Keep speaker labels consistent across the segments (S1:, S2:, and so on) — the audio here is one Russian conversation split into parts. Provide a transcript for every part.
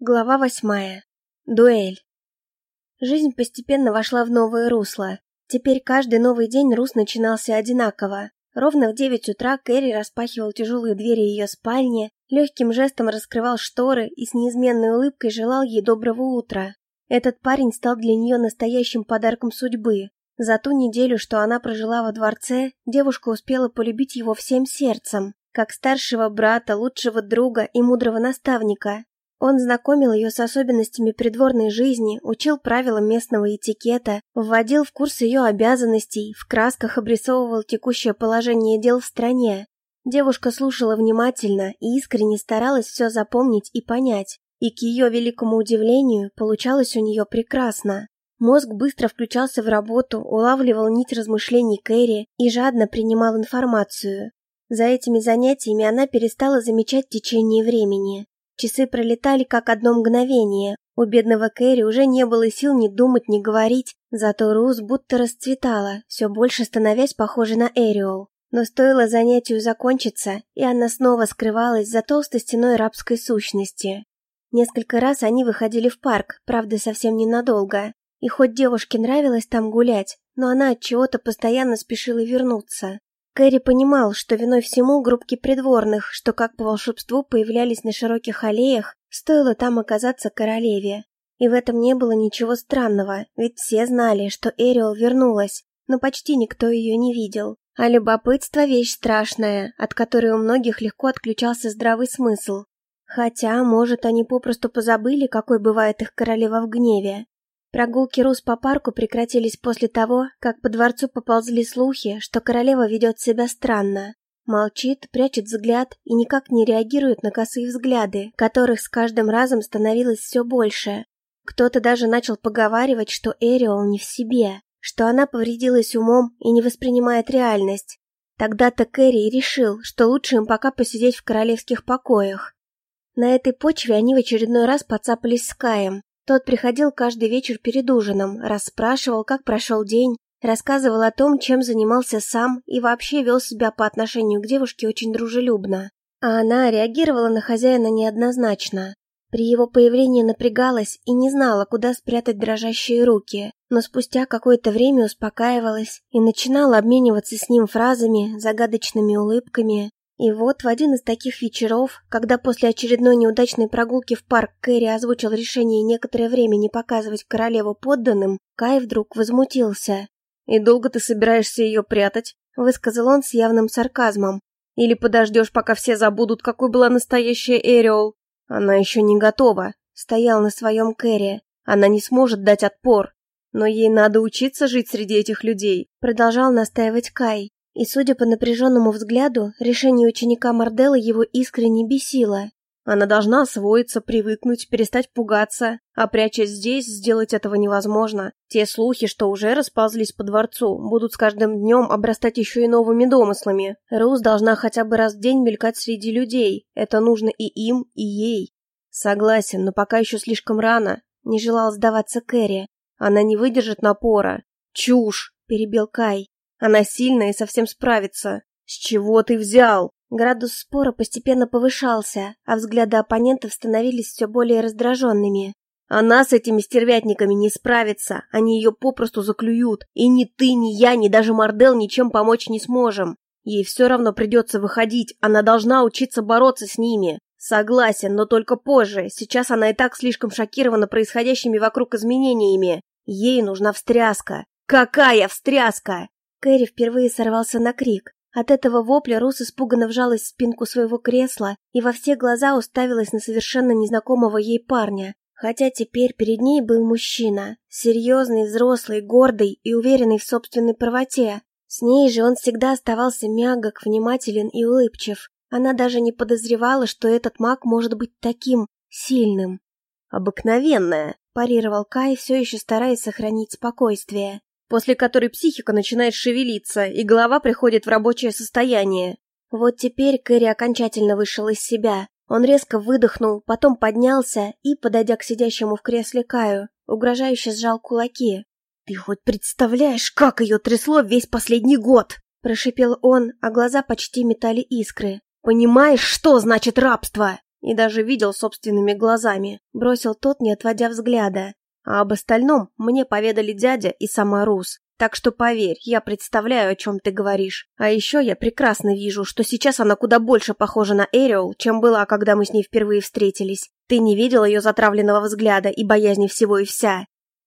S1: Глава восьмая. Дуэль. Жизнь постепенно вошла в новое русло. Теперь каждый новый день Рус начинался одинаково. Ровно в девять утра Кэрри распахивал тяжелые двери ее спальни, легким жестом раскрывал шторы и с неизменной улыбкой желал ей доброго утра. Этот парень стал для нее настоящим подарком судьбы. За ту неделю, что она прожила во дворце, девушка успела полюбить его всем сердцем, как старшего брата, лучшего друга и мудрого наставника, он знакомил ее с особенностями придворной жизни, учил правилам местного этикета, вводил в курс ее обязанностей, в красках обрисовывал текущее положение дел в стране. Девушка слушала внимательно и искренне старалась все запомнить и понять. И к ее великому удивлению, получалось у нее прекрасно. Мозг быстро включался в работу, улавливал нить размышлений Кэрри и жадно принимал информацию. За этими занятиями она перестала замечать течение времени. Часы пролетали как одно мгновение. У бедного Кэрри уже не было сил ни думать, ни говорить, зато Рус будто расцветала, все больше становясь похожей на Эриол. Но стоило занятию закончиться, и она снова скрывалась за толстой стеной рабской сущности. Несколько раз они выходили в парк, правда, совсем ненадолго. И хоть девушке нравилось там гулять, но она от чего-то постоянно спешила вернуться. Кэрри понимал, что виной всему группки придворных, что как по волшебству появлялись на широких аллеях, стоило там оказаться королеве. И в этом не было ничего странного, ведь все знали, что Эриол вернулась, но почти никто ее не видел. А любопытство – вещь страшная, от которой у многих легко отключался здравый смысл. Хотя, может, они попросту позабыли, какой бывает их королева в гневе. Прогулки Рус по парку прекратились после того, как по дворцу поползли слухи, что королева ведет себя странно. Молчит, прячет взгляд и никак не реагирует на косые взгляды, которых с каждым разом становилось все больше. Кто-то даже начал поговаривать, что Эриол не в себе, что она повредилась умом и не воспринимает реальность. Тогда-то Кэрри решил, что лучше им пока посидеть в королевских покоях. На этой почве они в очередной раз подцапались с Каем, тот приходил каждый вечер перед ужином, расспрашивал, как прошел день, рассказывал о том, чем занимался сам и вообще вел себя по отношению к девушке очень дружелюбно. А она реагировала на хозяина неоднозначно. При его появлении напрягалась и не знала, куда спрятать дрожащие руки, но спустя какое-то время успокаивалась и начинала обмениваться с ним фразами, загадочными улыбками, и вот в один из таких вечеров, когда после очередной неудачной прогулки в парк Кэрри озвучил решение некоторое время не показывать королеву подданным, Кай вдруг возмутился. «И долго ты собираешься ее прятать?» – высказал он с явным сарказмом. «Или подождешь, пока все забудут, какой была настоящая Эриол?» «Она еще не готова», – стоял на своем Кэрри. «Она не сможет дать отпор. Но ей надо учиться жить среди этих людей», – продолжал настаивать Кай. И, судя по напряженному взгляду, решение ученика Марделла его искренне бесило. Она должна освоиться, привыкнуть, перестать пугаться, а прячась здесь, сделать этого невозможно. Те слухи, что уже расползлись по дворцу, будут с каждым днем обрастать еще и новыми домыслами. Рус должна хотя бы раз в день мелькать среди людей. Это нужно и им, и ей. Согласен, но пока еще слишком рано. Не желал сдаваться Кэрри. Она не выдержит напора. Чушь, перебил Кай. Она сильная и совсем справится. С чего ты взял? Градус спора постепенно повышался, а взгляды оппонентов становились все более раздраженными. Она с этими стервятниками не справится, они ее попросту заклюют, и ни ты, ни я, ни даже Мардел ничем помочь не сможем. Ей все равно придется выходить, она должна учиться бороться с ними. Согласен, но только позже, сейчас она и так слишком шокирована происходящими вокруг изменениями. Ей нужна встряска. Какая встряска? Кэрри впервые сорвался на крик. От этого вопля Рус испуганно вжалась в спинку своего кресла и во все глаза уставилась на совершенно незнакомого ей парня. Хотя теперь перед ней был мужчина, серьезный, взрослый, гордый и уверенный в собственной правоте. С ней же он всегда оставался мягок, внимателен и улыбчив. Она даже не подозревала, что этот маг может быть таким сильным. «Обыкновенная», – парировал Кай, все еще стараясь сохранить спокойствие после которой психика начинает шевелиться, и голова приходит в рабочее состояние. Вот теперь Кэрри окончательно вышел из себя. Он резко выдохнул, потом поднялся и, подойдя к сидящему в кресле Каю, угрожающе сжал кулаки. «Ты хоть представляешь, как ее трясло весь последний год?» Прошипел он, а глаза почти метали искры. «Понимаешь, что значит рабство? и даже видел собственными глазами», — бросил тот, не отводя взгляда. «А об остальном мне поведали дядя и сама Рус. Так что поверь, я представляю, о чем ты говоришь. А еще я прекрасно вижу, что сейчас она куда больше похожа на Эриол, чем была, когда мы с ней впервые встретились. Ты не видел ее затравленного взгляда и боязни всего и вся.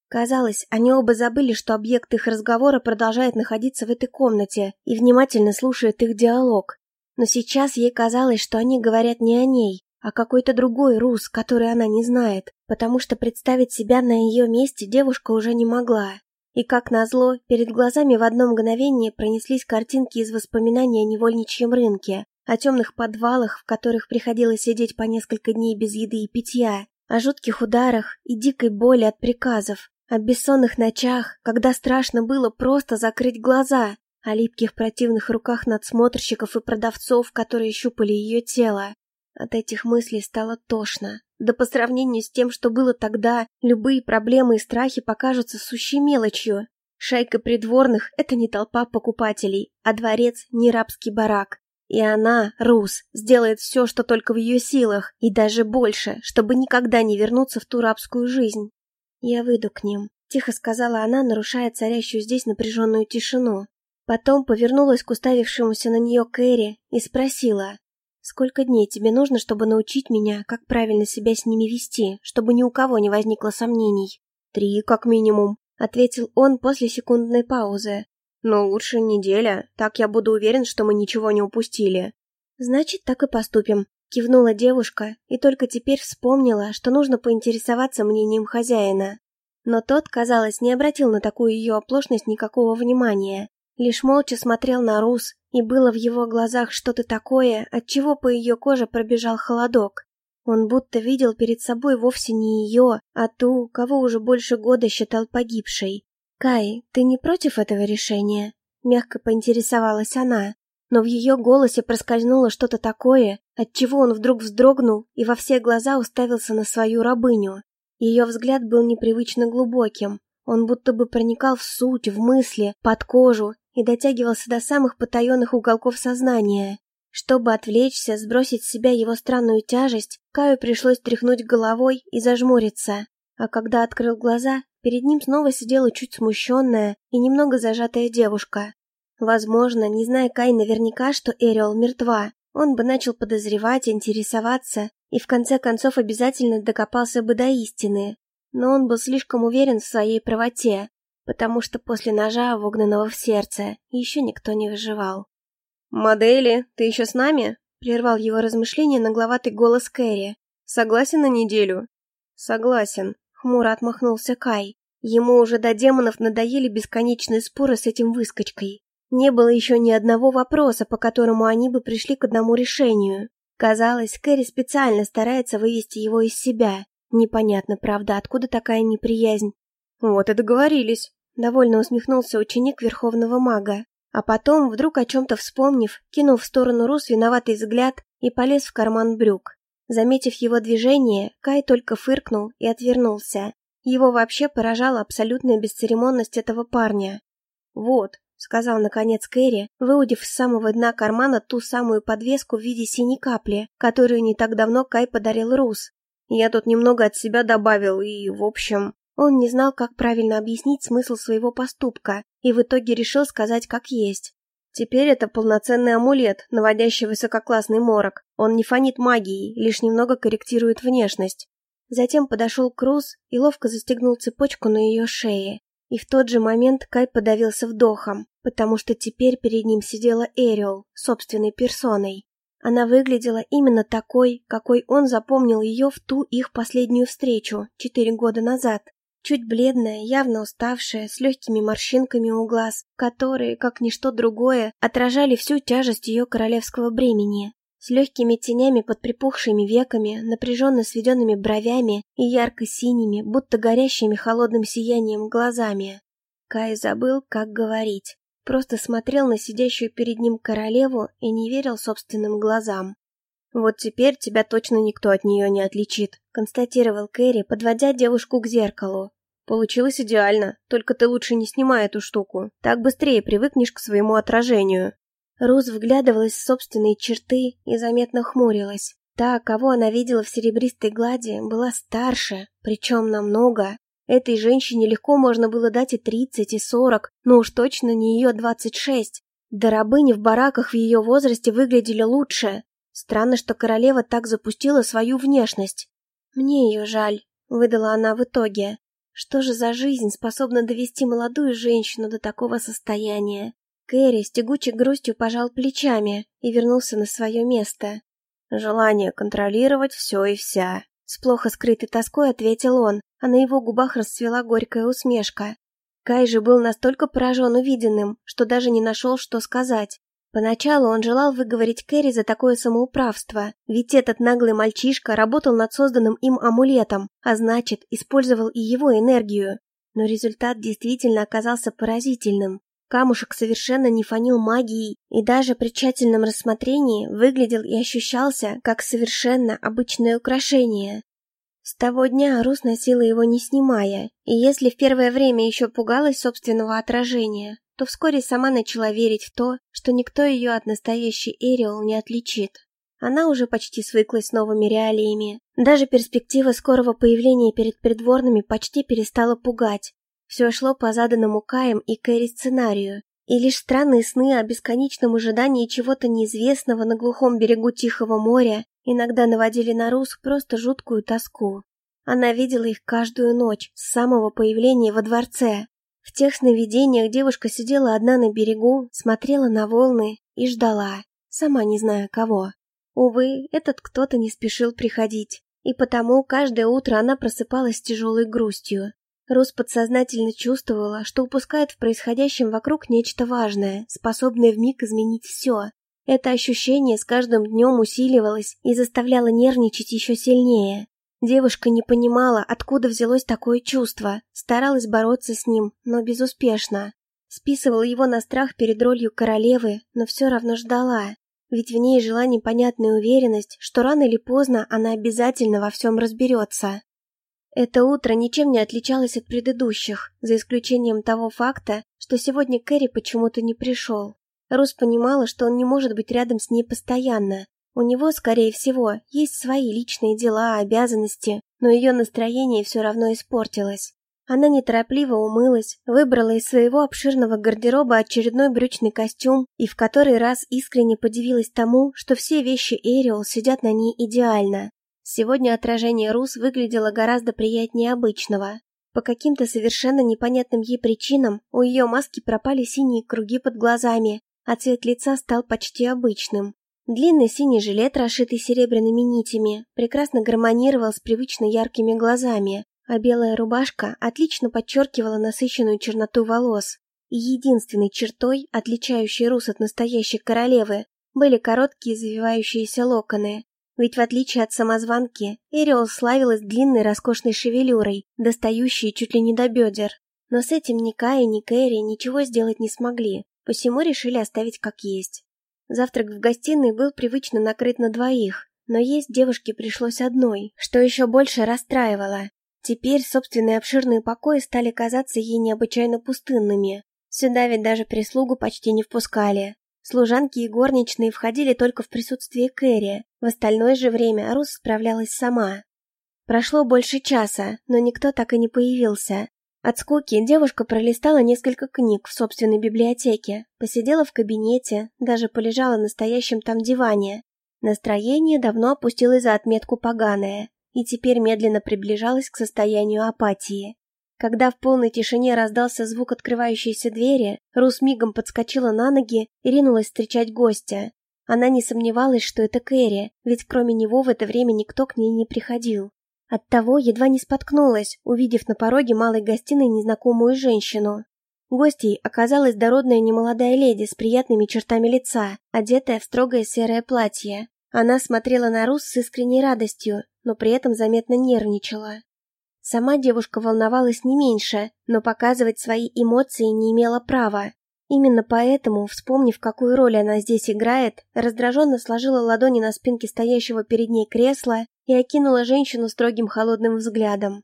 S1: Казалось, они оба забыли, что объект их разговора продолжает находиться в этой комнате и внимательно слушает их диалог. Но сейчас ей казалось, что они говорят не о ней, а какой-то другой Рус, который она не знает, потому что представить себя на ее месте девушка уже не могла. И как назло, перед глазами в одно мгновение пронеслись картинки из воспоминаний о невольничьем рынке, о темных подвалах, в которых приходилось сидеть по несколько дней без еды и питья, о жутких ударах и дикой боли от приказов, о бессонных ночах, когда страшно было просто закрыть глаза, о липких противных руках надсмотрщиков и продавцов, которые щупали ее тело. От этих мыслей стало тошно. Да по сравнению с тем, что было тогда, любые проблемы и страхи покажутся сущей мелочью. Шайка придворных — это не толпа покупателей, а дворец — не рабский барак. И она, Рус, сделает все, что только в ее силах, и даже больше, чтобы никогда не вернуться в ту рабскую жизнь. «Я выйду к ним», — тихо сказала она, нарушая царящую здесь напряженную тишину. Потом повернулась к уставившемуся на нее Кэрри и спросила, Сколько дней тебе нужно, чтобы научить меня, как правильно себя с ними вести, чтобы ни у кого не возникло сомнений? Три, как минимум, ответил он после секундной паузы. Но лучше неделя, так я буду уверен, что мы ничего не упустили. Значит, так и поступим, кивнула девушка и только теперь вспомнила, что нужно поинтересоваться мнением хозяина. Но тот, казалось, не обратил на такую ее оплошность никакого внимания, лишь молча смотрел на Рус, и было в его глазах что-то такое, от чего по ее коже пробежал холодок. Он будто видел перед собой вовсе не ее, а ту, кого уже больше года считал погибшей. «Кай, ты не против этого решения?» Мягко поинтересовалась она, но в ее голосе проскользнуло что-то такое, от чего он вдруг вздрогнул и во все глаза уставился на свою рабыню. Ее взгляд был непривычно глубоким, он будто бы проникал в суть, в мысли, под кожу и дотягивался до самых потаенных уголков сознания. Чтобы отвлечься, сбросить с себя его странную тяжесть, Каю пришлось тряхнуть головой и зажмуриться. А когда открыл глаза, перед ним снова сидела чуть смущенная и немного зажатая девушка. Возможно, не зная Кай наверняка, что Эриол мертва, он бы начал подозревать, интересоваться и в конце концов обязательно докопался бы до истины. Но он был слишком уверен в своей правоте, потому что после ножа, вогнанного в сердце, еще никто не выживал. «Модели, ты еще с нами?» — прервал его размышления нагловатый голос Кэрри. «Согласен на неделю?» «Согласен», — хмуро отмахнулся Кай. Ему уже до демонов надоели бесконечные споры с этим выскочкой. Не было еще ни одного вопроса, по которому они бы пришли к одному решению. Казалось, Кэрри специально старается вывести его из себя. Непонятно, правда, откуда такая неприязнь. Вот и договорились. Довольно усмехнулся ученик Верховного Мага. А потом, вдруг о чем-то вспомнив, кинул в сторону Рус виноватый взгляд и полез в карман брюк. Заметив его движение, Кай только фыркнул и отвернулся. Его вообще поражала абсолютная бесцеремонность этого парня. «Вот», — сказал наконец Кэрри, выудив с самого дна кармана ту самую подвеску в виде синей капли, которую не так давно Кай подарил Рус. «Я тут немного от себя добавил и, в общем...» Он не знал, как правильно объяснить смысл своего поступка, и в итоге решил сказать как есть. Теперь это полноценный амулет, наводящий высококлассный морок. Он не фонит магией, лишь немного корректирует внешность. Затем подошел Круз и ловко застегнул цепочку на ее шее. И в тот же момент Кай подавился вдохом, потому что теперь перед ним сидела Эриол, собственной персоной. Она выглядела именно такой, какой он запомнил ее в ту их последнюю встречу, четыре года назад. Чуть бледная, явно уставшая, с легкими морщинками у глаз, которые, как ничто другое, отражали всю тяжесть ее королевского бремени. С легкими тенями под припухшими веками, напряженно сведенными бровями и ярко-синими, будто горящими холодным сиянием глазами. Кай забыл, как говорить. Просто смотрел на сидящую перед ним королеву и не верил собственным глазам. «Вот теперь тебя точно никто от нее не отличит», — констатировал Кэрри, подводя девушку к зеркалу. «Получилось идеально, только ты лучше не снимай эту штуку. Так быстрее привыкнешь к своему отражению». Роз вглядывалась в собственные черты и заметно хмурилась. Та, кого она видела в серебристой глади, была старше, причем намного. Этой женщине легко можно было дать и тридцать, и сорок, но уж точно не ее двадцать шесть. Да рабыни в бараках в ее возрасте выглядели лучше. Странно, что королева так запустила свою внешность. Мне ее жаль, выдала она в итоге. Что же за жизнь способна довести молодую женщину до такого состояния? Кэрри с тягучей грустью пожал плечами и вернулся на свое место.
S2: Желание контролировать все и вся.
S1: С плохо скрытой тоской ответил он, а на его губах расцвела горькая усмешка. Кай же был настолько поражен увиденным, что даже не нашел, что сказать. Поначалу он желал выговорить Кэрри за такое самоуправство, ведь этот наглый мальчишка работал над созданным им амулетом, а значит, использовал и его энергию. Но результат действительно оказался поразительным. Камушек совершенно не фанил магией и даже при тщательном рассмотрении выглядел и ощущался как совершенно обычное украшение. С того дня Рус носила его не снимая, и если в первое время еще пугалась собственного отражения, то вскоре сама начала верить в то, что никто ее от настоящей Эриол не отличит. Она уже почти свыклась с новыми реалиями. Даже перспектива скорого появления перед придворными почти перестала пугать. Все шло по заданному Каем и Кэрри сценарию, и лишь странные сны о бесконечном ожидании чего-то неизвестного на глухом берегу Тихого моря иногда наводили на Рус просто жуткую тоску. Она видела их каждую ночь, с самого появления во дворце. В тех сновидениях девушка сидела одна на берегу, смотрела на волны и ждала, сама не зная кого. Увы, этот кто-то не спешил приходить, и потому каждое утро она просыпалась с тяжелой грустью. Рус подсознательно чувствовала, что упускает в происходящем вокруг нечто важное, способное вмиг изменить все. Это ощущение с каждым днем усиливалось и заставляло нервничать еще сильнее. Девушка не понимала, откуда взялось такое чувство, старалась бороться с ним, но безуспешно. Списывала его на страх перед ролью королевы, но все равно ждала. Ведь в ней жила непонятная уверенность, что рано или поздно она обязательно во всем разберется. Это утро ничем не отличалось от предыдущих, за исключением того факта, что сегодня Кэрри почему-то не пришел. Рус понимала, что он не может быть рядом с ней постоянно. У него, скорее всего, есть свои личные дела, обязанности, но ее настроение все равно испортилось. Она неторопливо умылась, выбрала из своего обширного гардероба очередной брючный костюм и в который раз искренне подивилась тому, что все вещи Эриол сидят на ней идеально. Сегодня отражение Рус выглядело гораздо приятнее обычного. По каким-то совершенно непонятным ей причинам у ее маски пропали синие круги под глазами, а цвет лица стал почти обычным. Длинный синий жилет, расшитый серебряными нитями, прекрасно гармонировал с привычно яркими глазами, а белая рубашка отлично подчеркивала насыщенную черноту волос. И единственной чертой, отличающей Рус от настоящей королевы, были короткие завивающиеся локоны. Ведь в отличие от самозванки, Эриол славилась длинной роскошной шевелюрой, достающей чуть ли не до бедер. Но с этим ни Кай, ни Кэрри ничего сделать не смогли, посему решили оставить как есть. Завтрак в гостиной был привычно накрыт на двоих, но есть девушке пришлось одной, что еще больше расстраивало. Теперь собственные обширные покои стали казаться ей необычайно пустынными. Сюда ведь даже прислугу почти не впускали. Служанки и горничные входили только в присутствие Кэрри, в остальное же время Рус справлялась сама. Прошло больше часа, но никто так и не появился, от скуки девушка пролистала несколько книг в собственной библиотеке, посидела в кабинете, даже полежала на стоящем там диване. Настроение давно опустилось за отметку «поганое» и теперь медленно приближалось к состоянию апатии. Когда в полной тишине раздался звук открывающейся двери, Рус мигом подскочила на ноги и ринулась встречать гостя. Она не сомневалась, что это Кэрри, ведь кроме него в это время никто к ней не приходил. Оттого едва не споткнулась, увидев на пороге малой гостиной незнакомую женщину. Гостьей оказалась дородная немолодая леди с приятными чертами лица, одетая в строгое серое платье. Она смотрела на Рус с искренней радостью, но при этом заметно нервничала. Сама девушка волновалась не меньше, но показывать свои эмоции не имела права. Именно поэтому, вспомнив, какую роль она здесь играет, раздраженно сложила ладони на спинке стоящего перед ней кресла и окинула женщину строгим холодным взглядом.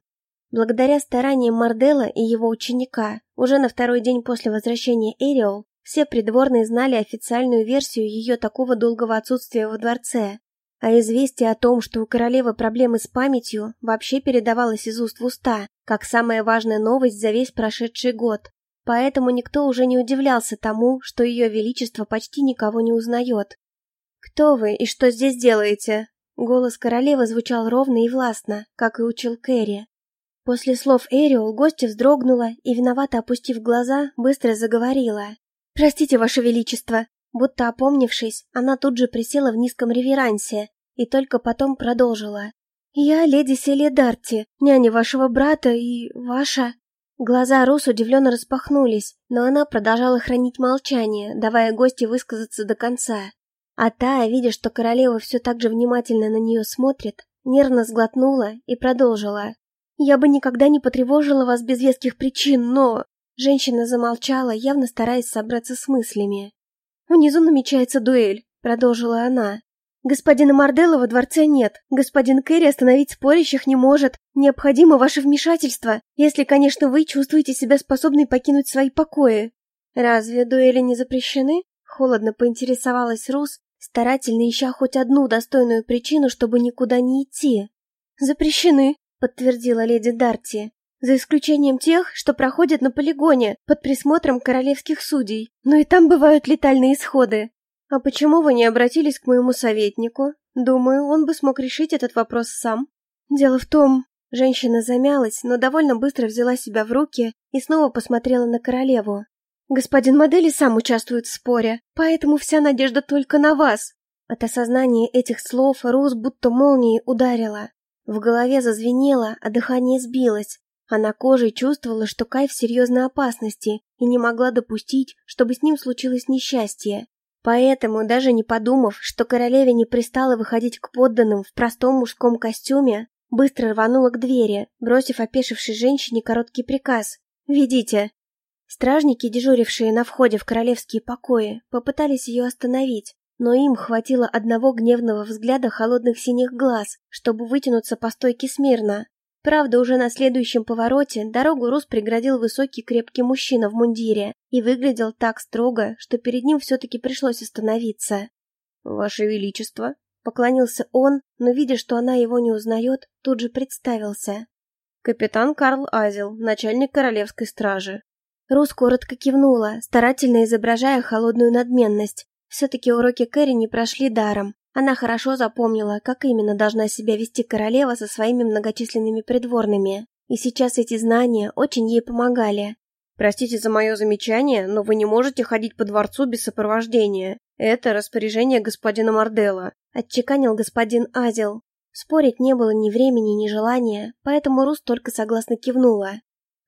S1: Благодаря стараниям Мардела и его ученика, уже на второй день после возвращения Эриол, все придворные знали официальную версию ее такого долгого отсутствия во дворце. а известие о том, что у королевы проблемы с памятью, вообще передавалось из уст в уста, как самая важная новость за весь прошедший год. Поэтому никто уже не удивлялся тому, что ее величество почти никого не узнает. «Кто вы и что здесь делаете?» Голос королевы звучал ровно и властно, как и учил Кэрри. После слов Эриол гостья вздрогнула и, виновато опустив глаза, быстро заговорила. «Простите, Ваше Величество, Будто опомнившись, она тут же присела в низком реверансе и только потом продолжила. «Я леди Селия Дарти, няня вашего брата и ваша...» Глаза Рус удивленно распахнулись, но она продолжала хранить молчание, давая гости высказаться до конца. А та, видя, что королева все так же внимательно на нее смотрит, нервно сглотнула и продолжила. «Я бы никогда не потревожила вас без веских причин, но...» Женщина замолчала, явно стараясь собраться с мыслями. «Внизу намечается дуэль», — продолжила она. «Господина Морделла во дворце нет. Господин Кэрри остановить спорящих не может. Необходимо ваше вмешательство, если, конечно, вы чувствуете себя способной покинуть свои покои». «Разве дуэли не запрещены?» — холодно поинтересовалась Рус, старательно ища хоть одну достойную причину, чтобы никуда не идти. «Запрещены», — подтвердила леди Дарти за исключением тех, что проходят на полигоне под присмотром королевских судей. Но и там бывают летальные исходы. А почему вы не обратились к моему советнику? Думаю, он бы смог решить этот вопрос сам. Дело в том, женщина замялась, но довольно быстро взяла себя в руки и снова посмотрела на королеву. Господин Модели сам участвует в споре, поэтому вся надежда только на вас. От осознания этих слов Роуз будто молнией ударила. В голове зазвенело, а дыхание сбилось. Она кожей чувствовала, что Кай в серьезной опасности и не могла допустить, чтобы с ним случилось несчастье. Поэтому, даже не подумав, что королеве не пристало выходить к подданным в простом мужском костюме, быстро рванула к двери, бросив опешившей женщине короткий приказ «Ведите». Стражники, дежурившие на входе в королевские покои, попытались ее остановить, но им хватило одного гневного взгляда холодных синих глаз, чтобы вытянуться по стойке смирно. Правда, уже на следующем повороте дорогу Рус преградил высокий крепкий мужчина в мундире и выглядел так строго, что перед ним все-таки пришлось остановиться. «Ваше Величество!» Поклонился он, но, видя, что она его не узнает, тут же представился. «Капитан Карл Азел, начальник королевской стражи». Рус коротко кивнула, старательно изображая холодную надменность. Все-таки уроки Кэрри не прошли даром, она хорошо запомнила, как именно должна себя вести королева со своими многочисленными придворными, и сейчас эти знания очень ей помогали. «Простите за мое замечание, но вы не можете ходить по дворцу без сопровождения. Это распоряжение господина Марделла», — отчеканил господин Азел. Спорить не было ни времени, ни желания, поэтому Рус только согласно кивнула.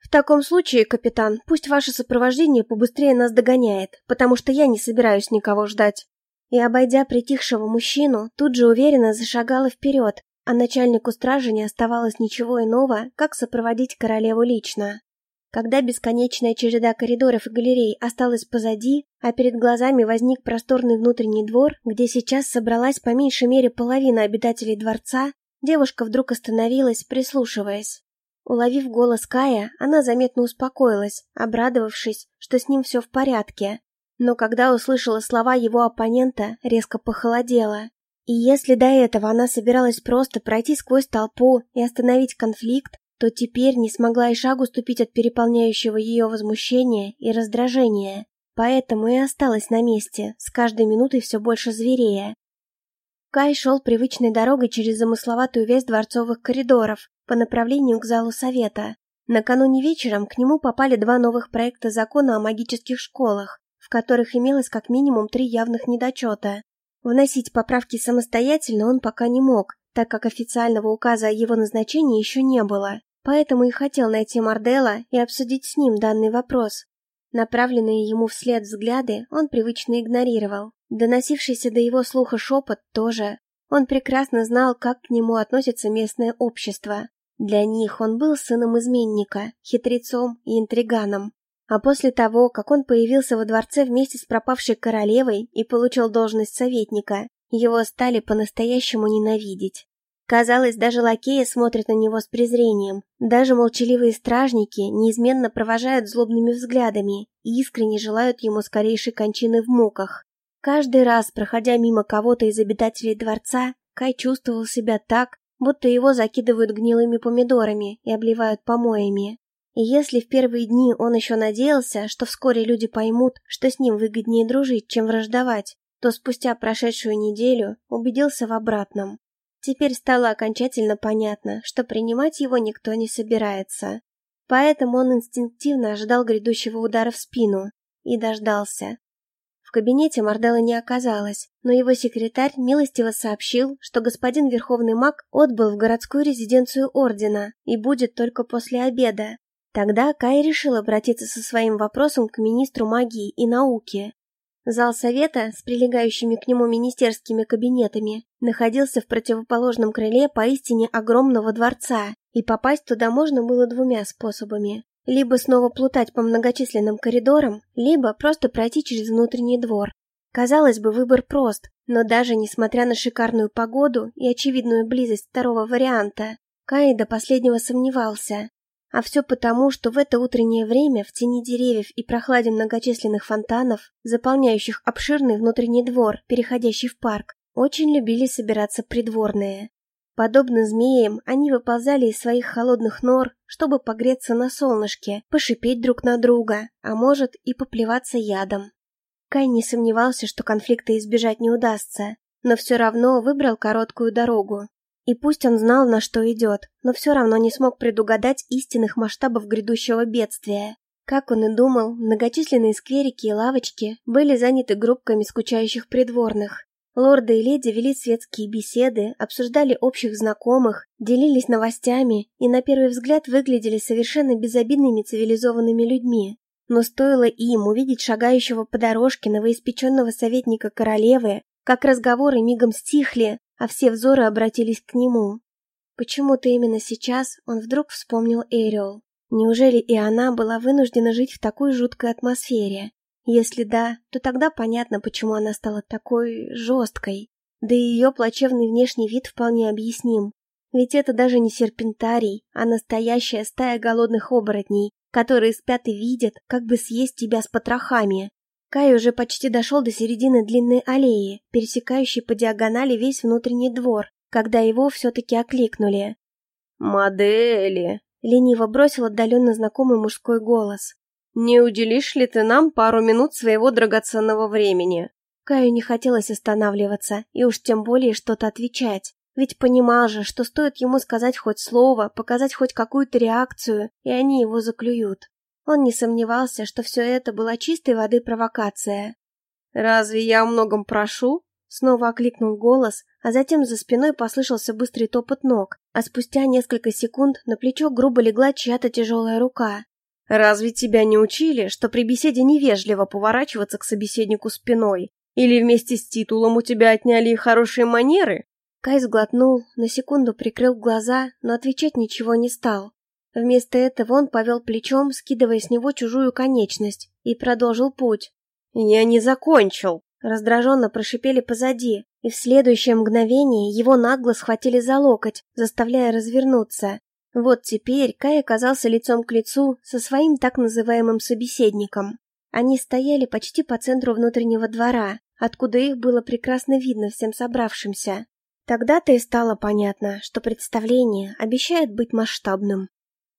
S1: «В таком случае, капитан, пусть ваше сопровождение побыстрее нас догоняет, потому что я не собираюсь никого ждать» и, обойдя притихшего мужчину, тут же уверенно зашагала вперед, а начальнику стражи не оставалось ничего иного, как сопроводить королеву лично. Когда бесконечная череда коридоров и галерей осталась позади, а перед глазами возник просторный внутренний двор, где сейчас собралась по меньшей мере половина обитателей дворца, девушка вдруг остановилась, прислушиваясь. Уловив голос Кая, она заметно успокоилась, обрадовавшись, что с ним все в порядке, но когда услышала слова его оппонента, резко похолодела. И если до этого она собиралась просто пройти сквозь толпу и остановить конфликт, то теперь не смогла и шагу ступить от переполняющего ее возмущения и раздражения. Поэтому и осталась на месте, с каждой минутой все больше зверея. Кай шел привычной дорогой через замысловатую весь дворцовых коридоров по направлению к залу совета. Накануне вечером к нему попали два новых проекта закона о магических школах, в которых имелось как минимум три явных недочета. Вносить поправки самостоятельно он пока не мог, так как официального указа о его назначении еще не было, поэтому и хотел найти Мардела и обсудить с ним данный вопрос. Направленные ему вслед взгляды он привычно игнорировал. Доносившийся до его слуха шепот тоже. Он прекрасно знал, как к нему относится местное общество. Для них он был сыном изменника, хитрецом и интриганом. А после того, как он появился во дворце вместе с пропавшей королевой и получил должность советника, его стали по-настоящему ненавидеть. Казалось, даже лакеи смотрят на него с презрением. Даже молчаливые стражники неизменно провожают злобными взглядами и искренне желают ему скорейшей кончины в муках. Каждый раз, проходя мимо кого-то из обитателей дворца, Кай чувствовал себя так, будто его закидывают гнилыми помидорами и обливают помоями. И если в первые дни он еще надеялся, что вскоре люди поймут, что с ним выгоднее дружить, чем враждовать, то спустя прошедшую неделю убедился в обратном. Теперь стало окончательно понятно, что принимать его никто не собирается. Поэтому он инстинктивно ожидал грядущего удара в спину и дождался. В кабинете Мордела не оказалось, но его секретарь милостиво сообщил, что господин Верховный маг отбыл в городскую резиденцию Ордена и будет только после обеда. Тогда Кай решил обратиться со своим вопросом к министру магии и науки. Зал совета с прилегающими к нему министерскими кабинетами находился в противоположном крыле поистине огромного дворца, и попасть туда можно было двумя способами. Либо снова плутать по многочисленным коридорам, либо просто пройти через внутренний двор. Казалось бы, выбор прост, но даже несмотря на шикарную погоду и очевидную близость второго варианта, Кай до последнего сомневался. А все потому, что в это утреннее время в тени деревьев и прохладе многочисленных фонтанов, заполняющих обширный внутренний двор, переходящий в парк, очень любили собираться придворные. Подобно змеям, они выползали из своих холодных нор, чтобы погреться на солнышке, пошипеть друг на друга, а может и поплеваться ядом. Кай не сомневался, что конфликта избежать не удастся, но все равно выбрал короткую дорогу. И пусть он знал, на что идет, но все равно не смог предугадать истинных масштабов грядущего бедствия. Как он и думал, многочисленные скверики и лавочки были заняты группками скучающих придворных, Лорды и леди вели светские беседы, обсуждали общих знакомых, делились новостями и на первый взгляд выглядели совершенно безобидными цивилизованными людьми. Но стоило им увидеть шагающего по дорожке новоиспеченного советника королевы, как разговоры мигом стихли, а все взоры обратились к нему. Почему-то именно сейчас он вдруг вспомнил Эриол. Неужели и она была вынуждена жить в такой жуткой атмосфере? Если да, то тогда понятно, почему она стала такой жесткой. Да и ее плачевный внешний вид вполне объясним. Ведь это даже не серпентарий, а настоящая стая голодных оборотней, которые спят и видят, как бы съесть тебя с потрохами. Кай уже почти дошел до середины длинной аллеи, пересекающей по диагонали весь внутренний двор, когда его все-таки окликнули.
S2: «Модели!»
S1: — лениво бросил отдаленно знакомый мужской голос.
S2: Не уделишь ли ты нам пару минут своего драгоценного времени?
S1: Каю не хотелось останавливаться, и уж тем более что-то отвечать. Ведь понимал же, что стоит ему сказать хоть слово, показать хоть какую-то реакцию, и они его заклюют. Он не сомневался, что все это была чистой воды провокация.
S2: «Разве я о многом прошу?»
S1: Снова окликнул голос, а затем за спиной послышался быстрый топот ног, а спустя несколько секунд на плечо грубо легла чья-то тяжелая рука.
S2: Разве тебя не учили, что при беседе невежливо поворачиваться к собеседнику спиной? Или вместе с титулом у тебя отняли хорошие манеры?
S1: Кай сглотнул, на секунду прикрыл глаза, но отвечать ничего не стал. Вместо этого он повел плечом, скидывая с него чужую конечность, и продолжил путь.
S2: «Я не закончил!»
S1: Раздраженно прошипели позади, и в следующее мгновение его нагло схватили за локоть, заставляя развернуться. Вот теперь Кай оказался лицом к лицу со своим так называемым собеседником. Они стояли почти по центру внутреннего двора, откуда их было прекрасно видно всем собравшимся. Тогда-то и стало понятно, что представление обещает быть масштабным.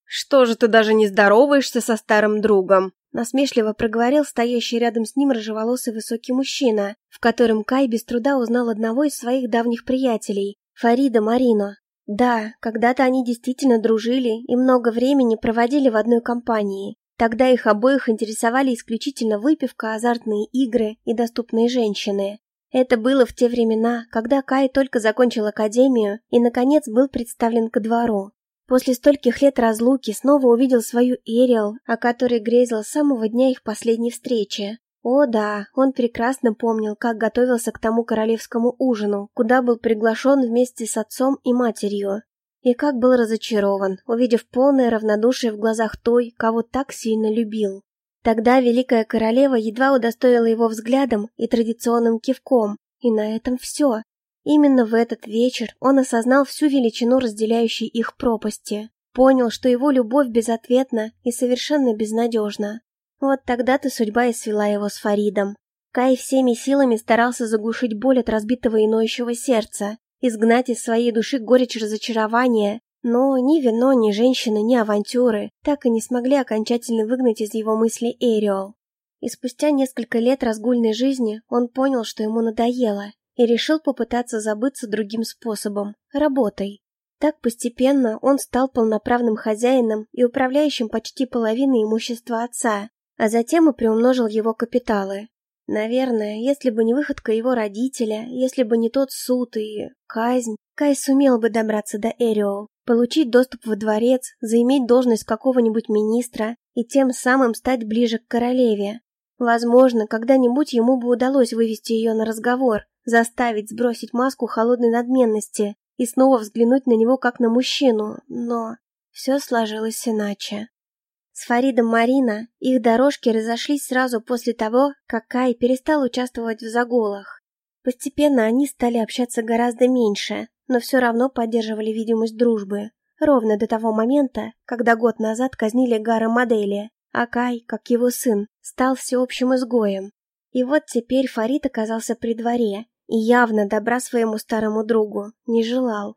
S2: «Что же ты даже не здороваешься со старым другом?»
S1: Насмешливо проговорил стоящий рядом с ним рыжеволосый высокий мужчина, в котором Кай без труда узнал одного из своих давних приятелей, Фарида Марино, да, когда-то они действительно дружили и много времени проводили в одной компании. Тогда их обоих интересовали исключительно выпивка, азартные игры и доступные женщины. Это было в те времена, когда Кай только закончил академию и, наконец, был представлен ко двору. После стольких лет разлуки снова увидел свою Эриэл, о которой грезил с самого дня их последней встречи. О да, он прекрасно помнил, как готовился к тому королевскому ужину, куда был приглашен вместе с отцом и матерью. И как был разочарован, увидев полное равнодушие в глазах той, кого так сильно любил. Тогда великая королева едва удостоила его взглядом и традиционным кивком, и на этом все. Именно в этот вечер он осознал всю величину разделяющей их пропасти. Понял, что его любовь безответна и совершенно безнадежна. Вот тогда-то судьба и свела его с Фаридом. Кай всеми силами старался заглушить боль от разбитого и ноющего сердца, изгнать из своей души горечь разочарования, но ни вино, ни женщины, ни авантюры так и не смогли окончательно выгнать из его мыслей Эриол. И спустя несколько лет разгульной жизни он понял, что ему надоело, и решил попытаться забыться другим способом – работой. Так постепенно он стал полноправным хозяином и управляющим почти половиной имущества отца, а затем и приумножил его капиталы. Наверное, если бы не выходка его родителя, если бы не тот суд и казнь, Кай сумел бы добраться до Эриол, получить доступ во дворец, заиметь должность какого-нибудь министра и тем самым стать ближе к королеве. Возможно, когда-нибудь ему бы удалось вывести ее на разговор, заставить сбросить маску холодной надменности и снова взглянуть на него как на мужчину, но все сложилось иначе. С Фаридом Марина их дорожки разошлись сразу после того, как Кай перестал участвовать в загулах. Постепенно они стали общаться гораздо меньше, но все равно поддерживали видимость дружбы. Ровно до того момента, когда год назад казнили Гара Модели, а Кай, как его сын, стал всеобщим изгоем. И вот теперь Фарид оказался при дворе и явно добра своему старому другу не желал.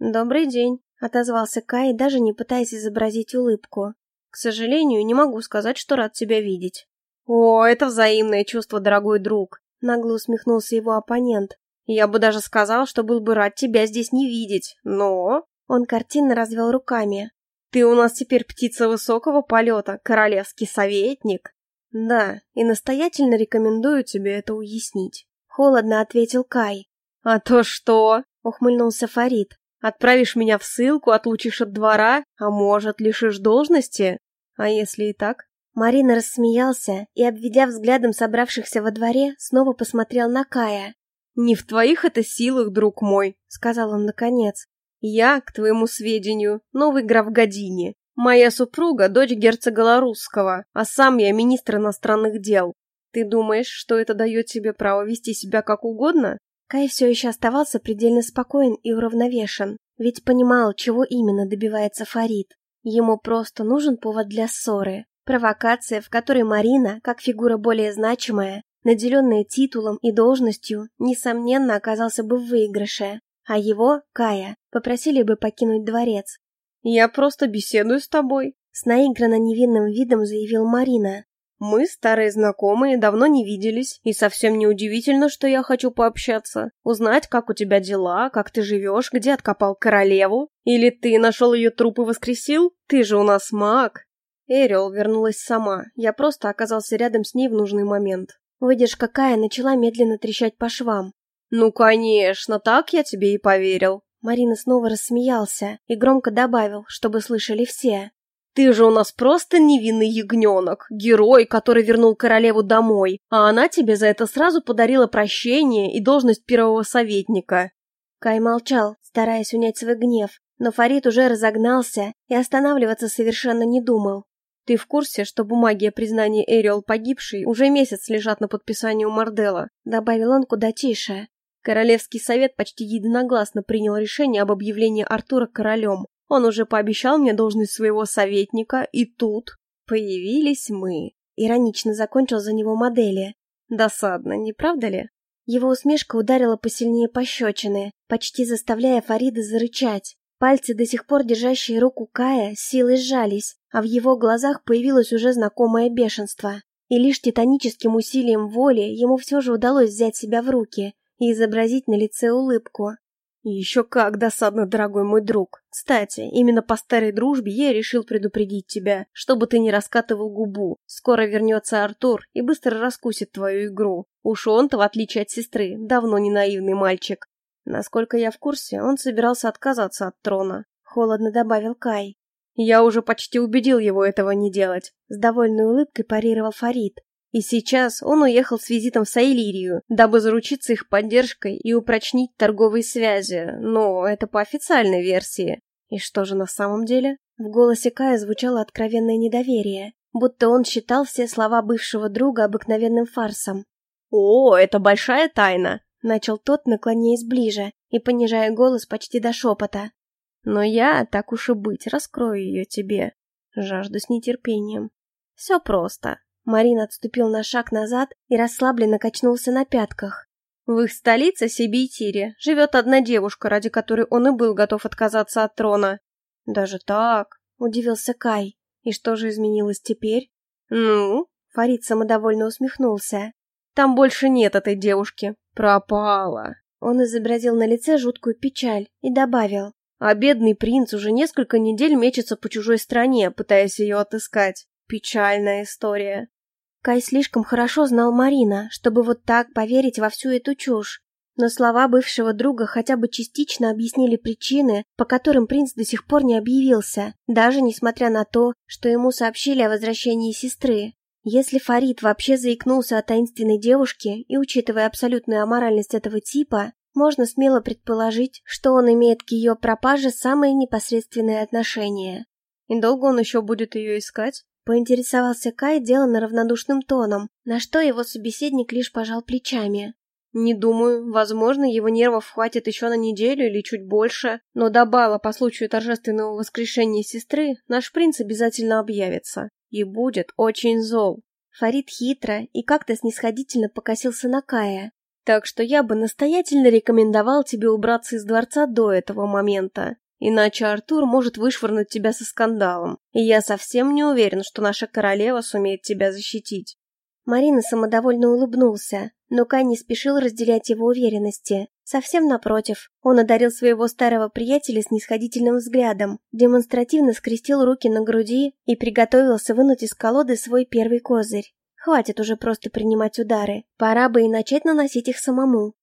S1: «Добрый день», — отозвался Кай, даже не пытаясь изобразить улыбку. К сожалению, не могу сказать, что рад тебя видеть. О, это взаимное чувство, дорогой друг, нагло усмехнулся его оппонент. Я бы даже сказал, что был бы рад тебя здесь не видеть, но... Он картинно развел руками. Ты у нас теперь птица высокого полета, королевский советник. Да, и настоятельно рекомендую тебе это уяснить. Холодно ответил Кай. А то что? Ухмыльнулся Фарид. Отправишь меня в ссылку, отлучишь от двора, а может, лишишь должности? А если и так? Марина рассмеялся и, обведя взглядом собравшихся во дворе, снова посмотрел на Кая. «Не в твоих это силах, друг мой», — сказал он наконец. «Я, к твоему сведению, новый граф Години. Моя супруга — дочь герцога Ларусского, а сам я министр иностранных дел. Ты думаешь, что это дает тебе право вести себя как угодно? Кай все еще оставался предельно спокоен и уравновешен, ведь понимал, чего именно добивается Фарид. Ему просто нужен повод для ссоры. Провокация, в которой Марина, как фигура более значимая, наделенная титулом и должностью, несомненно оказался бы в выигрыше, а его, Кая, попросили бы покинуть дворец. «Я просто беседую с тобой», — с наигранно невинным видом заявил Марина. Мы, старые знакомые, давно не виделись, и совсем не удивительно, что я хочу пообщаться. Узнать, как у тебя дела, как ты живешь, где откопал королеву. Или ты нашел ее труп и воскресил? Ты же у нас маг. Эриол вернулась сама, я просто оказался рядом с ней в нужный момент. Выдержка Кая начала медленно трещать по швам. «Ну, конечно, так я тебе и поверил». Марина снова рассмеялся и громко добавил, чтобы слышали все. Ты же у нас просто невинный ягненок, герой, который вернул королеву домой, а она тебе за это сразу подарила прощение и должность первого советника». Кай молчал, стараясь унять свой гнев, но Фарид уже разогнался и останавливаться совершенно не думал. «Ты в курсе, что бумаги о признании Эриол погибшей уже месяц лежат на подписании у Мардела?» Добавил он куда тише. Королевский совет почти единогласно принял решение об объявлении Артура королем, он уже пообещал мне должность своего советника, и тут появились мы. Иронично закончил за него модели. Досадно, не правда ли? Его усмешка ударила посильнее пощечины, почти заставляя Фарида зарычать. Пальцы, до сих пор держащие руку Кая, силой сжались, а в его глазах появилось уже знакомое бешенство. И лишь титаническим усилием воли ему все же удалось взять себя в руки и изобразить на лице улыбку. «Еще как досадно, дорогой мой друг. Кстати, именно по старой дружбе я решил предупредить тебя, чтобы ты не раскатывал губу. Скоро вернется Артур и быстро раскусит твою игру. Уж он-то, в отличие от сестры, давно не наивный мальчик. Насколько я в курсе, он собирался отказаться от трона», — холодно добавил Кай. «Я уже почти убедил его этого не делать», — с довольной улыбкой парировал Фарид. И сейчас он уехал с визитом в Саилирию, дабы заручиться их поддержкой и упрочнить торговые связи, но это по официальной версии. И что же на самом деле? В голосе Кая звучало откровенное недоверие, будто он считал все слова бывшего друга обыкновенным фарсом. «О, это большая тайна!» — начал тот, наклоняясь ближе и понижая голос почти до шепота. «Но я, так уж и быть, раскрою ее тебе. Жажду с нетерпением. Все просто. Марин отступил на шаг назад и расслабленно качнулся на пятках.
S2: В их столице, Сибийтире, живет одна девушка, ради которой он и был готов отказаться от трона.
S1: Даже так? Удивился Кай. И что же изменилось теперь?
S2: Ну,
S1: Фарид самодовольно усмехнулся.
S2: Там больше нет этой девушки. Пропала.
S1: Он изобразил на лице жуткую печаль и добавил.
S2: А бедный принц уже несколько недель мечется по чужой стране, пытаясь ее отыскать. Печальная история.
S1: Кай слишком хорошо знал Марина, чтобы вот так поверить во всю эту чушь. Но слова бывшего друга хотя бы частично объяснили причины, по которым принц до сих пор не объявился, даже несмотря на то, что ему сообщили о возвращении сестры. Если Фарид вообще заикнулся о таинственной девушке, и учитывая абсолютную аморальность этого типа, можно смело предположить, что он имеет к ее пропаже самые непосредственные отношения.
S2: И долго он еще будет ее искать?
S1: Поинтересовался Кай деланно равнодушным тоном, на что его собеседник лишь пожал плечами.
S2: «Не думаю. Возможно, его нервов хватит еще на неделю или чуть больше. Но до бала по случаю торжественного воскрешения сестры наш принц обязательно объявится. И будет очень зол».
S1: Фарид хитро и как-то снисходительно покосился на Кая.
S2: «Так что я бы настоятельно рекомендовал тебе убраться из дворца до этого момента. Иначе Артур может вышвырнуть тебя со скандалом, и я совсем не уверен, что наша королева сумеет тебя защитить.
S1: Марина самодовольно улыбнулся, но Кай не спешил разделять его уверенности. Совсем напротив, он одарил своего старого приятеля снисходительным взглядом, демонстративно скрестил руки на груди и приготовился вынуть из колоды свой первый козырь. Хватит уже просто принимать удары, пора бы и начать наносить их самому.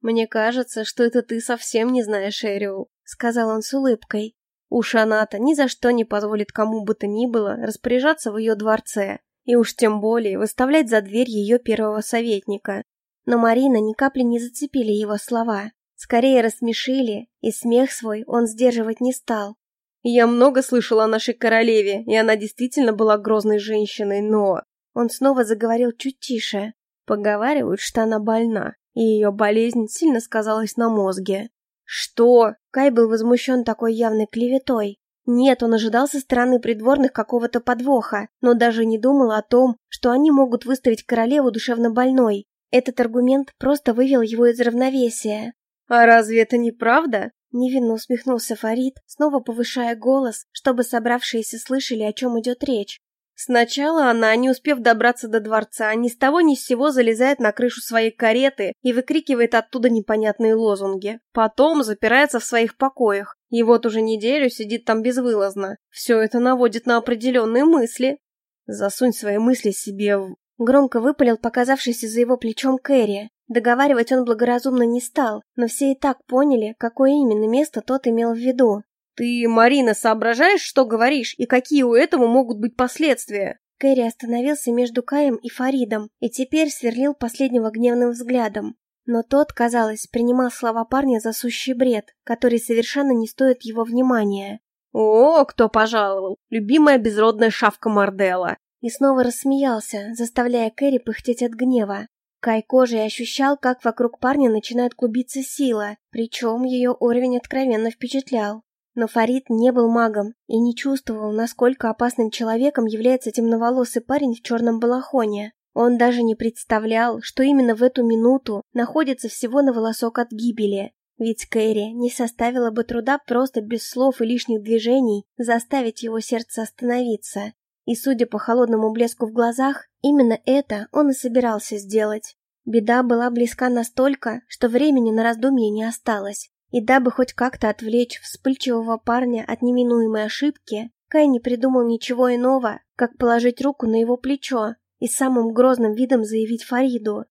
S2: «Мне кажется, что это ты совсем не знаешь Эриул», — сказал он с улыбкой. Уж она-то ни за что не позволит кому бы то ни было распоряжаться в ее дворце, и уж тем более выставлять за дверь ее первого советника.
S1: Но Марина ни капли не зацепили его слова. Скорее рассмешили, и смех свой он сдерживать не стал.
S2: «Я много слышал о нашей королеве, и она действительно была грозной женщиной, но...»
S1: Он снова заговорил чуть тише.
S2: Поговаривают, что она больна, и ее болезнь сильно сказалась на мозге.
S1: «Что?» Кай был возмущен такой явной клеветой. Нет, он ожидал со стороны придворных какого-то подвоха, но даже не думал о том, что они могут выставить королеву душевно больной. Этот аргумент просто вывел его из равновесия.
S2: «А разве это не правда?»
S1: Невинно усмехнулся Фарид, снова повышая голос, чтобы собравшиеся слышали, о чем идет речь.
S2: Сначала она, не успев добраться до дворца, ни с того ни с сего залезает на крышу своей кареты и выкрикивает оттуда непонятные лозунги. Потом запирается в своих покоях. И вот уже неделю сидит там безвылазно. Все это наводит на определенные мысли. Засунь свои мысли себе в...
S1: Громко выпалил показавшийся за его плечом Кэрри. Договаривать он благоразумно не стал, но все и так поняли, какое именно место тот имел в виду.
S2: «Ты, Марина, соображаешь, что говоришь, и какие у этого могут быть последствия?»
S1: Кэрри остановился между Каем и Фаридом и теперь сверлил последнего гневным взглядом. Но тот, казалось, принимал слова парня за сущий бред, который совершенно не стоит его внимания.
S2: «О, кто пожаловал! Любимая безродная шавка Мордела!»
S1: И снова рассмеялся, заставляя Кэрри пыхтеть от гнева. Кай кожей ощущал, как вокруг парня начинает клубиться сила, причем ее уровень откровенно впечатлял. Но Фарид не был магом и не чувствовал, насколько опасным человеком является темноволосый парень в черном балахоне. Он даже не представлял, что именно в эту минуту находится всего на волосок от гибели. Ведь Кэрри не составило бы труда просто без слов и лишних движений заставить его сердце остановиться. И судя по холодному блеску в глазах, именно это он и собирался сделать. Беда была близка настолько, что времени на раздумье не осталось. И дабы хоть как-то отвлечь вспыльчивого парня от неминуемой ошибки, Кай не придумал ничего иного, как положить руку на его плечо и самым грозным видом заявить Фариду.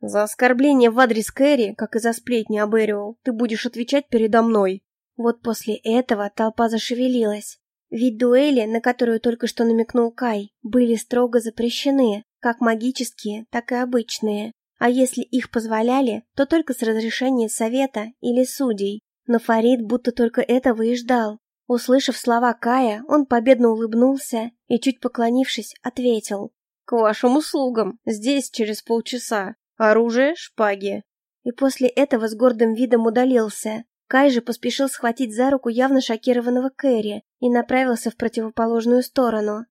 S2: «За оскорбление в адрес Кэрри, как и за сплетни об Эриол, ты будешь отвечать передо мной».
S1: Вот после этого толпа зашевелилась. Ведь дуэли, на которую только что намекнул Кай, были строго запрещены, как магические, так и обычные. А если их позволяли, то только с разрешения совета или судей. Но Фарид будто только этого и ждал. Услышав слова Кая, он победно улыбнулся и, чуть поклонившись, ответил.
S2: «К вашим услугам. Здесь через полчаса. Оружие, шпаги».
S1: И после этого с гордым видом удалился. Кай же поспешил схватить за руку явно шокированного Кэрри и направился в противоположную сторону.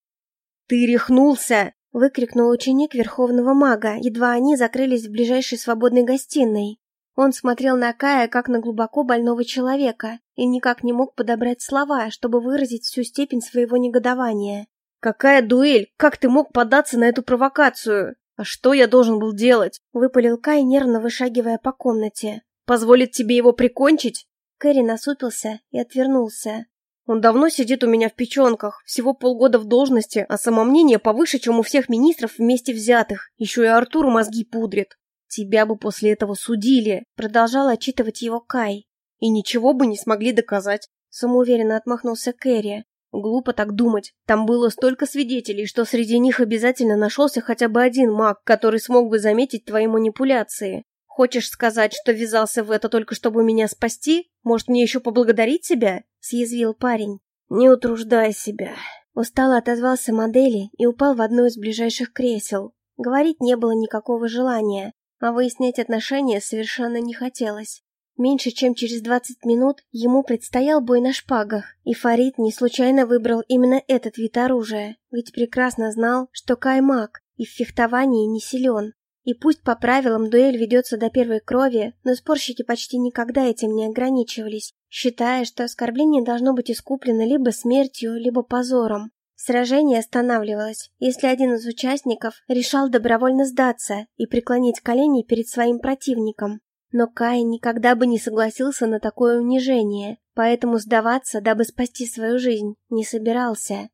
S2: «Ты рехнулся!»
S1: Выкрикнул ученик Верховного Мага, едва они закрылись в ближайшей свободной гостиной. Он смотрел на Кая как на глубоко больного человека и никак не мог подобрать слова, чтобы выразить всю степень своего негодования.
S2: «Какая дуэль? Как ты мог поддаться на эту провокацию? А что я должен был делать?»
S1: — выпалил Кай, нервно вышагивая по комнате.
S2: «Позволит тебе его прикончить?»
S1: Кэрри насупился и отвернулся.
S2: Он давно сидит у меня в печенках, всего полгода в должности, а самомнение повыше, чем у всех министров вместе взятых. Еще и Артур мозги пудрит. Тебя бы после этого судили, продолжал отчитывать его Кай. И ничего бы не смогли доказать. Самоуверенно отмахнулся Кэрри. Глупо так думать. Там было столько свидетелей, что среди них обязательно нашелся хотя бы один маг, который смог бы заметить твои манипуляции. Хочешь сказать, что ввязался в это только чтобы меня спасти? Может, мне еще поблагодарить тебя? Съязвил парень.
S1: Не утруждай себя. Устало отозвался модели и упал в одно из ближайших кресел. Говорить не было никакого желания, а выяснять отношения совершенно не хотелось. Меньше чем через 20 минут ему предстоял бой на шпагах, и Фарид не случайно выбрал именно этот вид оружия, ведь прекрасно знал, что Кай маг и в фехтовании не силен. И пусть по правилам дуэль ведется до первой крови, но спорщики почти никогда этим не ограничивались, считая, что оскорбление должно быть искуплено либо смертью, либо позором. Сражение останавливалось, если один из участников решал добровольно сдаться и преклонить колени перед своим противником. Но Кай никогда бы не согласился на такое унижение, поэтому сдаваться, дабы спасти свою жизнь, не собирался.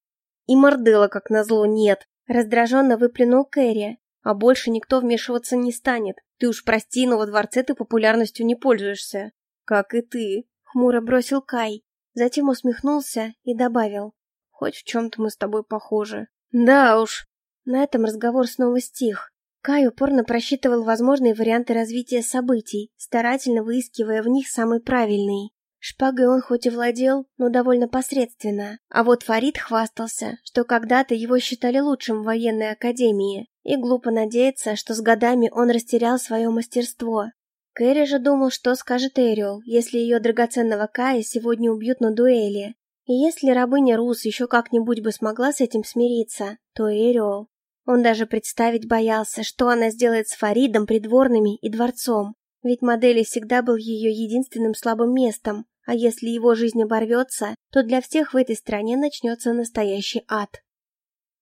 S2: И мордела, как назло, нет.
S1: Раздраженно выплюнул Кэрри,
S2: а больше никто вмешиваться не станет. Ты уж прости, но во дворце ты популярностью не пользуешься. Как и ты.
S1: Хмуро бросил Кай. Затем усмехнулся и добавил.
S2: Хоть в чем-то мы с тобой похожи.
S1: Да уж. На этом разговор снова стих. Кай упорно просчитывал возможные варианты развития событий, старательно выискивая в них самый правильный. Шпагой он хоть и владел, но довольно посредственно. А вот Фарид хвастался, что когда-то его считали лучшим в военной академии, и глупо надеяться, что с годами он растерял свое мастерство. Кэрри же думал, что скажет Эриол, если ее драгоценного Кая сегодня убьют на дуэли. И если рабыня Рус еще как-нибудь бы смогла с этим смириться, то Эриол. Он даже представить боялся, что она сделает с Фаридом, придворными и дворцом. Ведь модели всегда был ее единственным слабым местом, а если его жизнь оборвется, то для всех в этой стране начнется настоящий ад.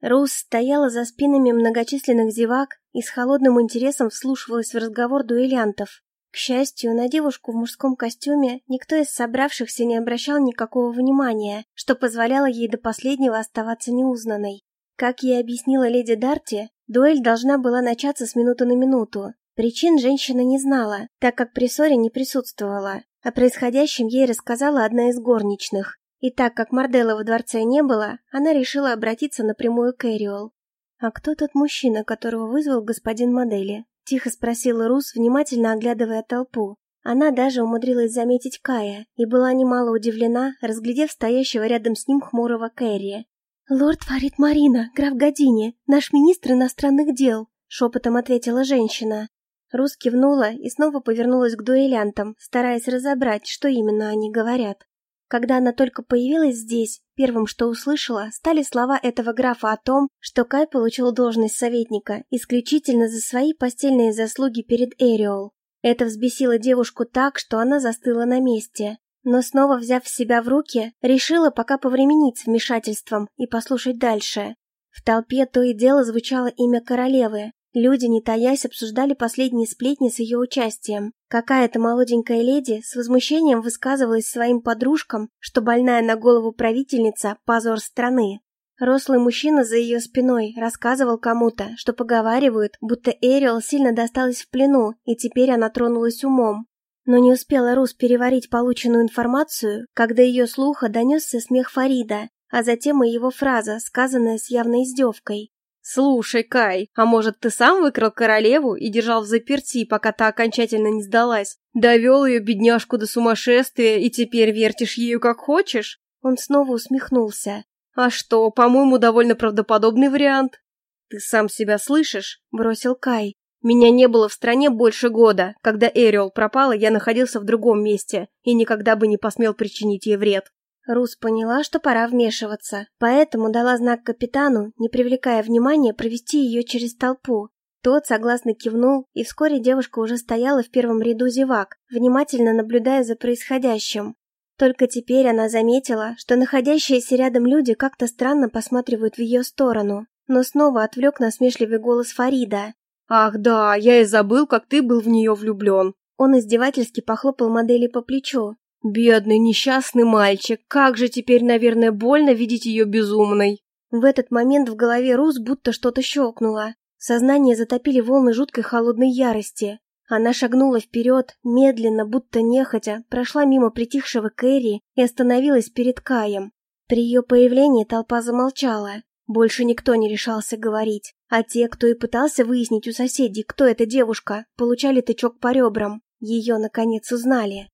S1: Рус стояла за спинами многочисленных зевак и с холодным интересом вслушивалась в разговор дуэлянтов. К счастью, на девушку в мужском костюме никто из собравшихся не обращал никакого внимания, что позволяло ей до последнего оставаться неузнанной. Как ей объяснила леди Дарти, дуэль должна была начаться с минуты на минуту. Причин женщина не знала, так как при ссоре не присутствовала. О происходящем ей рассказала одна из горничных. И так как Мардела во дворце не было, она решила обратиться напрямую к Эриол. «А кто тот мужчина, которого вызвал господин Модели?» – тихо спросила Рус, внимательно оглядывая толпу. Она даже умудрилась заметить Кая и была немало удивлена, разглядев стоящего рядом с ним хмурого Кэрри. «Лорд Фарид Марина, граф Години, наш министр иностранных дел», – шепотом ответила женщина. Рус кивнула и снова повернулась к дуэлянтам, стараясь разобрать, что именно они говорят. Когда она только появилась здесь, первым, что услышала, стали слова этого графа о том, что Кай получил должность советника исключительно за свои постельные заслуги перед Эриол. Это взбесило девушку так, что она застыла на месте. Но снова взяв себя в руки, решила пока повременить с вмешательством и послушать дальше. В толпе то и дело звучало имя королевы, Люди, не таясь, обсуждали последние сплетни с ее участием. Какая-то молоденькая леди с возмущением высказывалась своим подружкам, что больная на голову правительница – позор страны. Рослый мужчина за ее спиной рассказывал кому-то, что поговаривают, будто Эриол сильно досталась в плену, и теперь она тронулась умом. Но не успела Рус переварить полученную информацию, когда ее слуха донесся смех Фарида, а затем и его фраза, сказанная с явной издевкой.
S2: «Слушай, Кай, а может, ты сам выкрал королеву и держал в заперти, пока та окончательно не сдалась? Довел ее, бедняжку, до сумасшествия, и теперь вертишь ею как хочешь?»
S1: Он снова усмехнулся.
S2: «А что, по-моему, довольно правдоподобный вариант». «Ты сам себя слышишь?» – бросил Кай. «Меня не было в стране больше года. Когда Эриол пропала, я находился в другом месте и никогда бы не посмел причинить ей вред».
S1: Рус поняла, что пора вмешиваться, поэтому дала знак капитану, не привлекая внимания, провести ее через толпу. Тот согласно кивнул, и вскоре девушка уже стояла в первом ряду зевак, внимательно наблюдая за происходящим. Только теперь она заметила, что находящиеся рядом люди как-то странно посматривают в ее сторону, но снова отвлек насмешливый голос Фарида.
S2: «Ах да, я и забыл, как ты был в нее влюблен».
S1: Он издевательски похлопал модели по плечу.
S2: Бедный несчастный мальчик, как же теперь, наверное, больно видеть ее безумной.
S1: В этот момент в голове Рус будто что-то щелкнуло. Сознание затопили волны жуткой холодной ярости. Она шагнула вперед, медленно, будто нехотя, прошла мимо притихшего Кэрри и остановилась перед Каем. При ее появлении толпа замолчала. Больше никто не решался говорить, а те, кто и пытался выяснить у соседей, кто эта девушка, получали тычок по ребрам. Ее, наконец, узнали.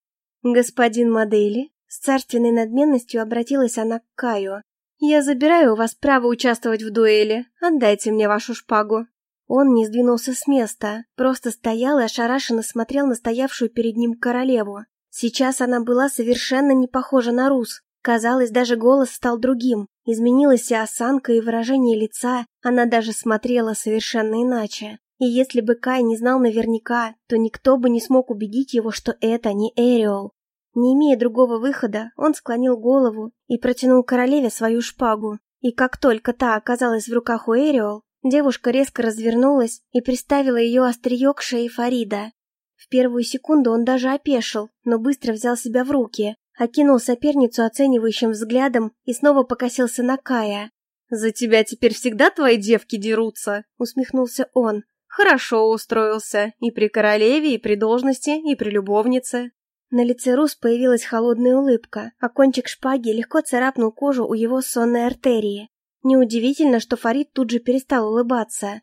S1: «Господин Модели?» С царственной надменностью обратилась она к Каю. «Я забираю у вас право участвовать в дуэли. Отдайте мне вашу шпагу». Он не сдвинулся с места, просто стоял и ошарашенно смотрел на стоявшую перед ним королеву. Сейчас она была совершенно не похожа на Рус. Казалось, даже голос стал другим. Изменилась и осанка, и выражение лица. Она даже смотрела совершенно иначе. И если бы Кай не знал наверняка, то никто бы не смог убедить его, что это не Эриол. Не имея другого выхода, он склонил голову и протянул королеве свою шпагу. И как только та оказалась в руках у Эриол, девушка резко развернулась и приставила ее острие к шее Фарида. В первую секунду он даже опешил, но быстро взял себя в руки, окинул соперницу оценивающим взглядом и снова покосился на Кая.
S2: «За тебя теперь всегда твои девки дерутся», — усмехнулся он. «Хорошо устроился, и при королеве, и при должности, и при любовнице».
S1: На лице Рус появилась холодная улыбка, а кончик шпаги легко царапнул кожу у его сонной артерии. Неудивительно, что Фарид тут же перестал улыбаться.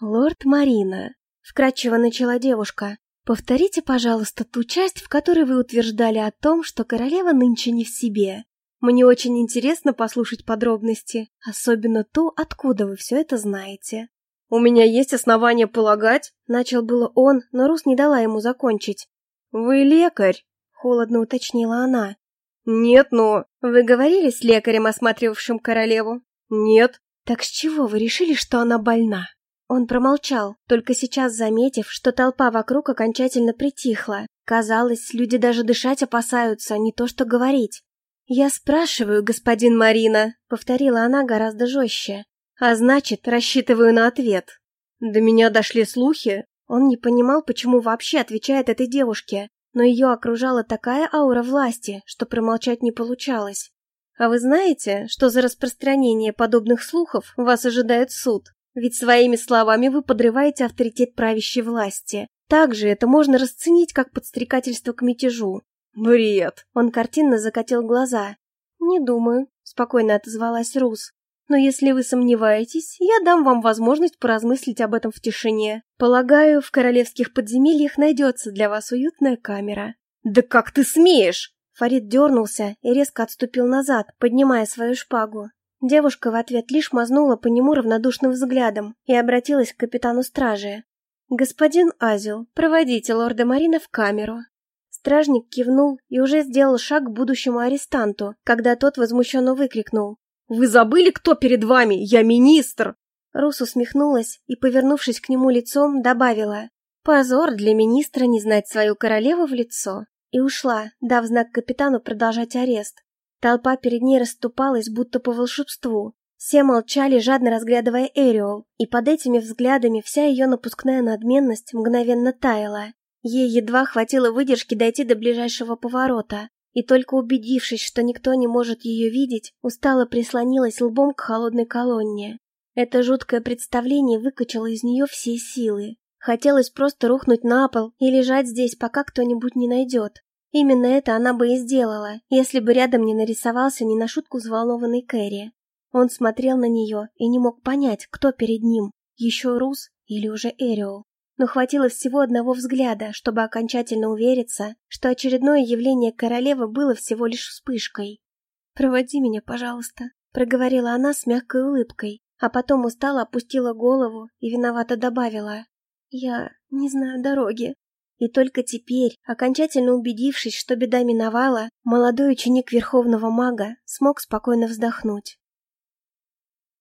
S1: «Лорд Марина», — вкратчиво начала девушка, — «повторите, пожалуйста, ту часть, в которой вы утверждали о том, что королева нынче не в себе. Мне очень интересно послушать подробности, особенно то, откуда вы все это знаете».
S2: «У меня есть основания полагать», —
S1: начал было он, но Рус не дала ему закончить.
S2: «Вы лекарь?»
S1: — холодно уточнила она.
S2: «Нет, но...»
S1: «Вы говорили с лекарем, осматривавшим королеву?»
S2: «Нет».
S1: «Так с чего вы решили, что она больна?» Он промолчал, только сейчас заметив, что толпа вокруг окончательно притихла. Казалось, люди даже дышать опасаются, не то что говорить. «Я спрашиваю, господин Марина», — повторила она гораздо жестче. «А значит, рассчитываю на ответ».
S2: До меня дошли слухи,
S1: он не понимал, почему вообще отвечает этой девушке, но ее окружала такая аура власти, что промолчать не получалось. А вы знаете, что за распространение подобных слухов вас ожидает суд? Ведь своими словами вы подрываете авторитет правящей власти. Также это можно расценить как подстрекательство к мятежу.
S2: Бред.
S1: Он картинно закатил глаза. Не думаю, спокойно отозвалась Рус. Но если вы сомневаетесь, я дам вам возможность поразмыслить об этом в тишине. Полагаю, в королевских подземельях найдется для вас уютная камера.
S2: Да как ты смеешь?
S1: Фарид дернулся и резко отступил назад, поднимая свою шпагу. Девушка в ответ лишь мазнула по нему равнодушным взглядом и обратилась к капитану стражи. «Господин Азил, проводите лорда Марина в камеру». Стражник кивнул и уже сделал шаг к будущему арестанту, когда тот возмущенно выкрикнул.
S2: Вы забыли, кто перед вами? Я министр!»
S1: Рус усмехнулась и, повернувшись к нему лицом, добавила «Позор для министра не знать свою королеву в лицо» и ушла, дав знак капитану продолжать арест. Толпа перед ней расступалась, будто по волшебству. Все молчали, жадно разглядывая Эриол, и под этими взглядами вся ее напускная надменность мгновенно таяла. Ей едва хватило выдержки дойти до ближайшего поворота, и только убедившись, что никто не может ее видеть, устало прислонилась лбом к холодной колонне. Это жуткое представление выкачало из нее все силы. Хотелось просто рухнуть на пол и лежать здесь, пока кто-нибудь не найдет. Именно это она бы и сделала, если бы рядом не нарисовался не на шутку взволнованный Кэрри. Он смотрел на нее и не мог понять, кто перед ним, еще Рус или уже Эриол но хватило всего одного взгляда, чтобы окончательно увериться, что очередное явление королевы было всего лишь вспышкой. «Проводи меня, пожалуйста», — проговорила она с мягкой улыбкой, а потом устало опустила голову и виновато добавила. «Я не знаю дороги». И только теперь, окончательно убедившись, что беда миновала, молодой ученик Верховного Мага смог спокойно вздохнуть.